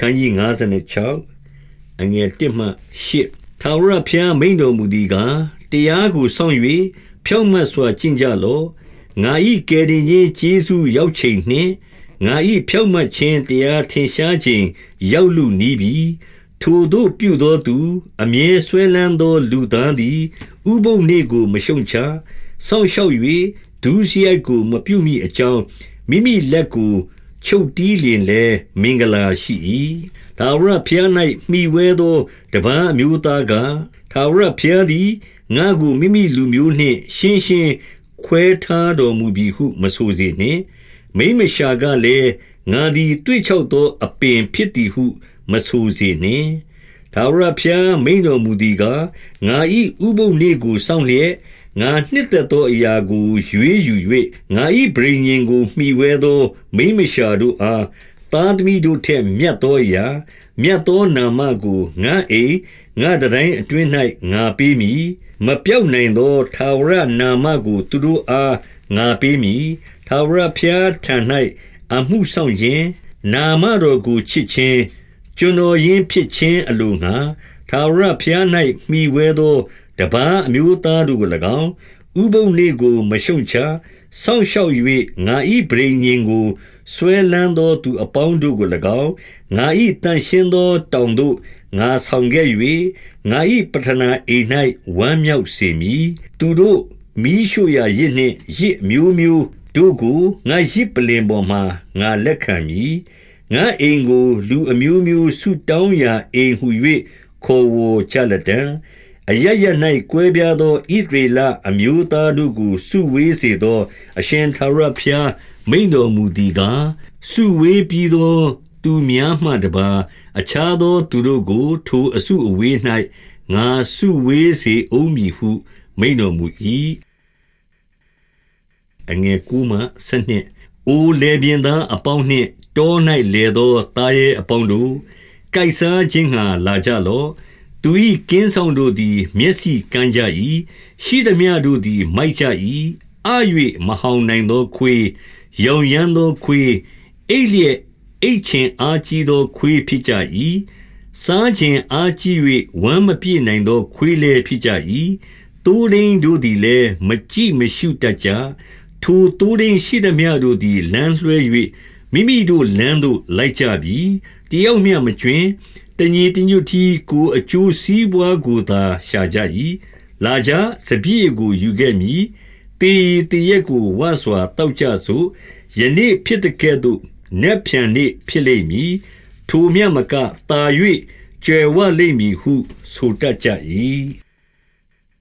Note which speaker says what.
Speaker 1: ခန်းကြီး56အငယ်1မှ8ထာဝရဘုရားမိန်တော်မူသည်ကားတရားကိုစောင့်၍ဖြောင့်မတ်စွာကျင့်ကြလော့ငါဤကယ်တင်ခြင်းကျေးဇူးရောက်ချိန်နှင့်ငါဤဖြောင့်မတ်ခြင်းတရားထင်ရှားခြင်းရောက်လူနီးပြီထိုတို့ပြုသောသူ အမြဲဆွဲလန်းသော လူသားသည် ဥပုပ်နေ့ကိုမရှုံချဆောင်းလျှောက်၍ဒုစရိုက်ကို မပြုမိအကြောင်းမိမိလက်ကို ချုပ်တီးလင်လဲမင်္ဂလာရှိ၏သာဝရဖျား၌မှီဝဲသောတပန်းအမျိုးသားကသာဝရဖျားသည်ငါကိုမိမိလူမျိုးနှင့် ရှင်းရှင်းခွဲထားတော်မူပြီဟုမဆိုစေနှင့်မိမရှာကလည်းငါသည်တွေ့ချောက်သောအပင်ဖြစ်သည်ဟုမဆိုစေနှင့်သာဝရဖျားမိန်တော်မူသည်ကားငါဤဥပုပ်နေ့ကိုစောင့်လျက် ငါနှစ်သက်သောအရာကိုရွေးယူ၍ငါ၏ဗြိဉ္ဉ်ကိုမှီဝဲသော မိမရှာတို့အားသားသမီးတို့ထက်မြတ်သောအရာမြတ်သောနာမကိုငါအိငါတိုင်းအတွင်း၌ငါပေးမည်မပြောက်နိုင်သောထာဝရနာမကို သူတို့အားငါပေးမည်ထာဝရဘုရားထံ၌အမှုဆောင်ခြင်းနာမတော်ကိုချစ်ခြင်းကျွန်တော်ရင်းဖြစ်ခြင်းအလိုငှာထာဝရဘုရား၌မှီဝဲသောတပန်းအမျိုးသားတို့ကို၎င်းဥပုံနေ့ကိုမရှုံချဆောင်းလျှောက်၍ငါဤဗြိဉ္ဉ်ကိုဆွဲလန်းသောသူအပေါင်းတို့ကို၎င်းငါဤတန်ရှင်းသောတောင်တို့ငါဆောင်ခဲ့၍ငါဤပထနာအိမ်၌ဝမ်းမြောက်စေမည်သူတို့မိရှုရာရစ်နှင့်ရစ်မျိုးမျိုးတို့ကိုငါရစ်ပလင်ပေါ်မှာငါလက်ခံမည်ငါအိမ်ကို လူအမျိုးမျိုးဆုတောင်းရာအိမ်ဟု၍ခေါ်ဝေါ်ကြလက်တံ အရရ၌ကွဲပြားသောဣသရေလအမျိုးသားတို့ကိုစုဝေးစေသော အရှင်သာရဖျားမိန်တော်မူသည်ကားစုဝေးပြီးသောသူများမှတပါအခြားသောသူတို့ကို ထိုအစုအဝေး၌ငါစုဝေးစေအောင်မည်ဟု မိန်တော်မူ၏အငယ်ကူမှဆနှစ်အိုလေပြင်းသားအပေါင်းနှင့်တော၌လေသောတာရဲ့အပေါင်းတို့ကိုက်စားခြင်းငှာလာကြလော့ သူ၏ကင်းဆောင်တို့သည် မျက်စိကန်းကြ၏ရှိသမျှတို့သည် မိုက်ကြ၏အာ၍မဟောင်နိုင်သောခွေရောင်ရမ်းသောခွေအိလျက်အိတ်ချင်အားကြီးသောခွေဖြစ်ကြ၏စားခြင်းအားကြီး၍ဝမ်းမပြည့်နိုင်သောခွေလည်းဖြစ်ကြ၏တိုးရင်းတို့သည်လည်းမကြည့်မရှုတတ်ကြထိုတိုးရင်းရှိသမျှတို့သည်လမ်းလွှဲ၍မိမိတို့လမ်းသို့လိုက်ကြပြီတယောက်မျှမကျွင်း တညီတညွတ်တီကိုအကျိုးစီးပွားကိုသာရှာကြ၏လာကြစပြည့်ကိုယူခဲ့မည်တေတရက်ကိုဝါစွာတောက်ကြစို့ယနေ့ဖြစ်တဲ့ကဲ့သို့နက်ဖြန်နေ့ဖြစ်လိမ့်မည်ထိုမြတ်မကတာ၍ကျယ်ဝလိမ့်မည်ဟုဆိုတတ်ကြ၏